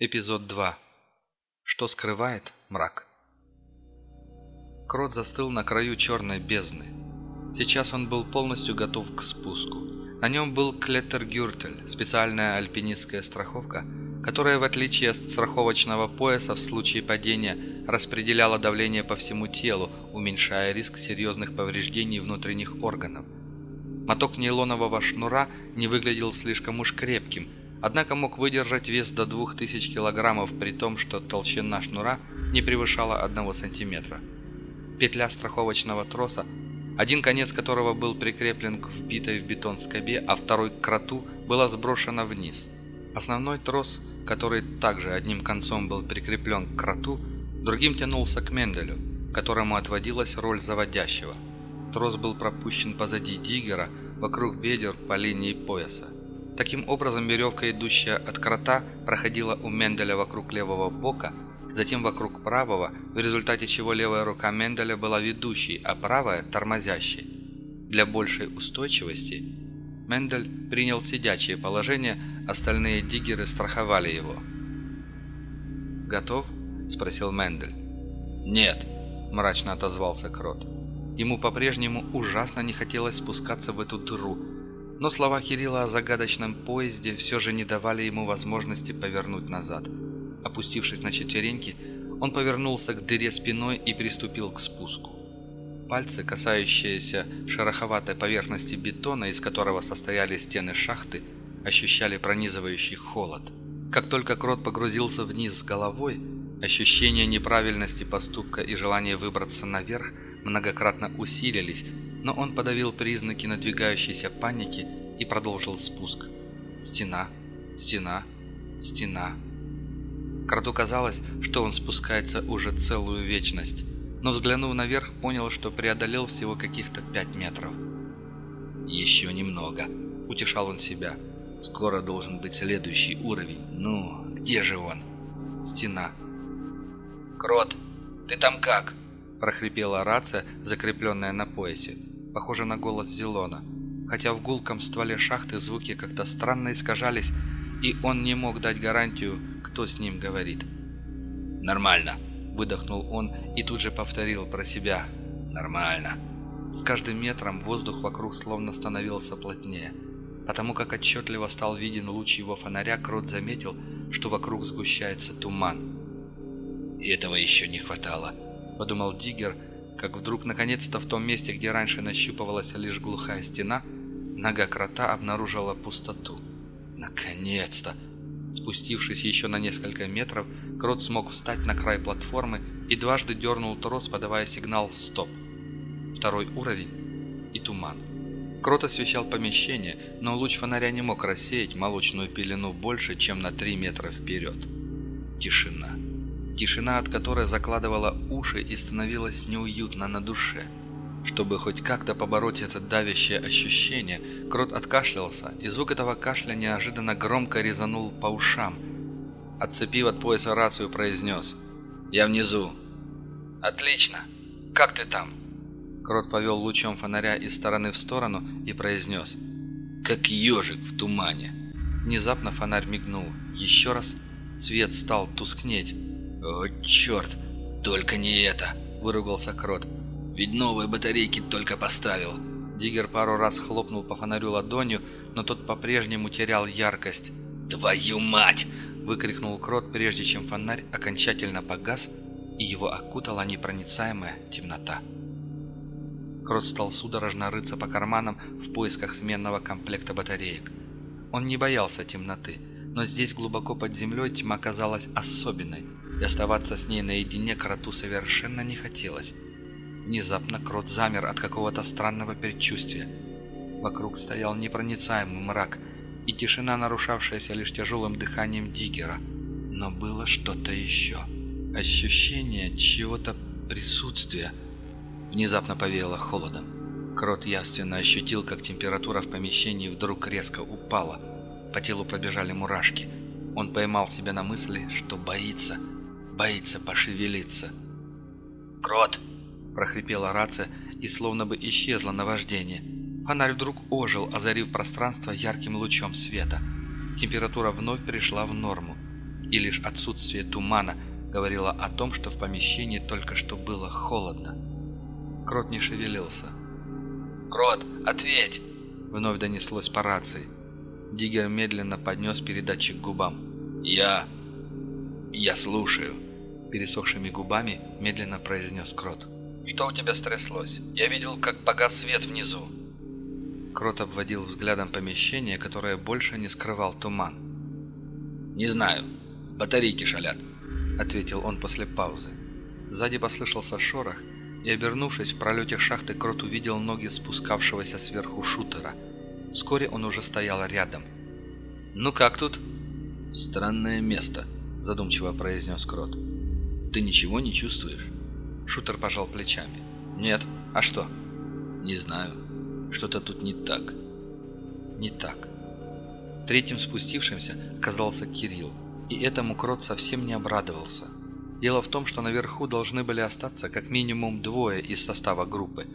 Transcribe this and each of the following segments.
Эпизод 2. Что скрывает мрак? Крот застыл на краю черной бездны. Сейчас он был полностью готов к спуску. На нем был клеттергюртель, специальная альпинистская страховка, которая, в отличие от страховочного пояса, в случае падения распределяла давление по всему телу, уменьшая риск серьезных повреждений внутренних органов. Моток нейлонового шнура не выглядел слишком уж крепким – однако мог выдержать вес до 2000 килограммов при том, что толщина шнура не превышала 1 сантиметра. Петля страховочного троса, один конец которого был прикреплен к вбитой в бетон скобе, а второй к кроту, была сброшена вниз. Основной трос, который также одним концом был прикреплен к кроту, другим тянулся к Менделю, которому отводилась роль заводящего. Трос был пропущен позади диггера, вокруг бедер по линии пояса. Таким образом, веревка, идущая от крота, проходила у Менделя вокруг левого бока, затем вокруг правого, в результате чего левая рука Менделя была ведущей, а правая – тормозящей. Для большей устойчивости Мендель принял сидячее положение, остальные диггеры страховали его. «Готов?» – спросил Мендель. «Нет», – мрачно отозвался Крот. Ему по-прежнему ужасно не хотелось спускаться в эту дыру – но слова Кирилла о загадочном поезде все же не давали ему возможности повернуть назад. Опустившись на четвереньки, он повернулся к дыре спиной и приступил к спуску. Пальцы, касающиеся шероховатой поверхности бетона, из которого состояли стены шахты, ощущали пронизывающий холод. Как только Крот погрузился вниз с головой, ощущение неправильности поступка и желание выбраться наверх многократно усилились, но он подавил признаки надвигающейся паники и продолжил спуск. Стена, стена, стена. Кроту казалось, что он спускается уже целую вечность, но взглянув наверх, понял, что преодолел всего каких-то пять метров. «Еще немного», — утешал он себя. «Скоро должен быть следующий уровень. Ну, где же он?» Стена. «Крот, ты там как?» – прохрипела рация, закрепленная на поясе похоже на голос Зелона, хотя в гулком стволе шахты звуки как-то странно искажались, и он не мог дать гарантию, кто с ним говорит. «Нормально», — выдохнул он и тут же повторил про себя. «Нормально». С каждым метром воздух вокруг словно становился плотнее. Потому как отчетливо стал виден луч его фонаря, Крот заметил, что вокруг сгущается туман. «И этого еще не хватало», — подумал Диггер, — как вдруг наконец-то в том месте, где раньше нащупывалась лишь глухая стена, нога крота обнаружила пустоту. Наконец-то! Спустившись еще на несколько метров, крот смог встать на край платформы и дважды дернул трос, подавая сигнал «Стоп». Второй уровень и туман. Крот освещал помещение, но луч фонаря не мог рассеять молочную пелену больше, чем на 3 метра вперед. Тишина тишина от которой закладывала уши и становилась неуютно на душе. Чтобы хоть как-то побороть это давящее ощущение, Крот откашлялся, и звук этого кашля неожиданно громко резанул по ушам. Отцепив от пояса рацию, произнес «Я внизу». «Отлично. Как ты там?» Крот повел лучом фонаря из стороны в сторону и произнес «Как ежик в тумане». Внезапно фонарь мигнул. Еще раз свет стал тускнеть. «О, черт! Только не это!» – выругался Крот. «Ведь новые батарейки только поставил!» Диггер пару раз хлопнул по фонарю ладонью, но тот по-прежнему терял яркость. «Твою мать!» – выкрикнул Крот, прежде чем фонарь окончательно погас, и его окутала непроницаемая темнота. Крот стал судорожно рыться по карманам в поисках сменного комплекта батареек. Он не боялся темноты, но здесь глубоко под землей тьма казалась особенной – и оставаться с ней наедине кроту совершенно не хотелось. Внезапно крот замер от какого-то странного предчувствия. Вокруг стоял непроницаемый мрак и тишина, нарушавшаяся лишь тяжелым дыханием диггера. Но было что-то еще. Ощущение чего-то присутствия. Внезапно повеяло холодом. Крот явственно ощутил, как температура в помещении вдруг резко упала. По телу побежали мурашки. Он поймал себя на мысли, что боится – боится пошевелиться. «Крот!» – прохрипела рация и словно бы исчезло наваждение. Фонарь вдруг ожил, озарив пространство ярким лучом света. Температура вновь перешла в норму. и лишь отсутствие тумана говорило о том, что в помещении только что было холодно. Крот не шевелился. «Крот, ответь!» Вновь донеслось по рации. Диггер медленно поднес передатчик к губам. «Я... я слушаю», — пересохшими губами медленно произнес Крот. «Что у тебя стряслось? Я видел, как погас свет внизу». Крот обводил взглядом помещение, которое больше не скрывал туман. «Не знаю. Батарейки шалят», — ответил он после паузы. Сзади послышался шорох, и, обернувшись в пролете шахты, Крот увидел ноги спускавшегося сверху шутера. Вскоре он уже стоял рядом. «Ну как тут?» «Странное место», — задумчиво произнес Крот. «Ты ничего не чувствуешь?» Шутер пожал плечами. «Нет. А что?» «Не знаю. Что-то тут не так». «Не так». Третьим спустившимся оказался Кирилл, и этому Крот совсем не обрадовался. Дело в том, что наверху должны были остаться как минимум двое из состава группы,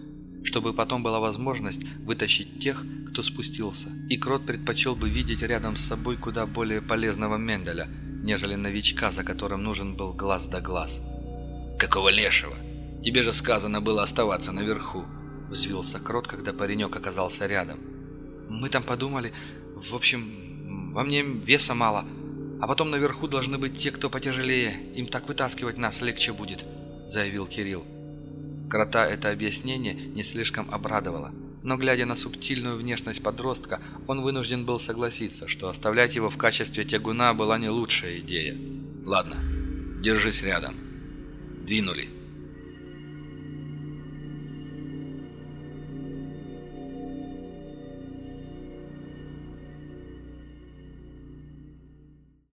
чтобы потом была возможность вытащить тех, кто спустился, и Крот предпочел бы видеть рядом с собой куда более полезного Менделя, нежели новичка, за которым нужен был глаз да глаз. «Какого лешего? Тебе же сказано было оставаться наверху!» Взвился Крот, когда паренек оказался рядом. «Мы там подумали... В общем, во мне веса мало, а потом наверху должны быть те, кто потяжелее. Им так вытаскивать нас легче будет», — заявил Кирилл. Крота это объяснение не слишком обрадовало, но глядя на субтильную внешность подростка, он вынужден был согласиться, что оставлять его в качестве тягуна была не лучшая идея. «Ладно, держись рядом. Двинули».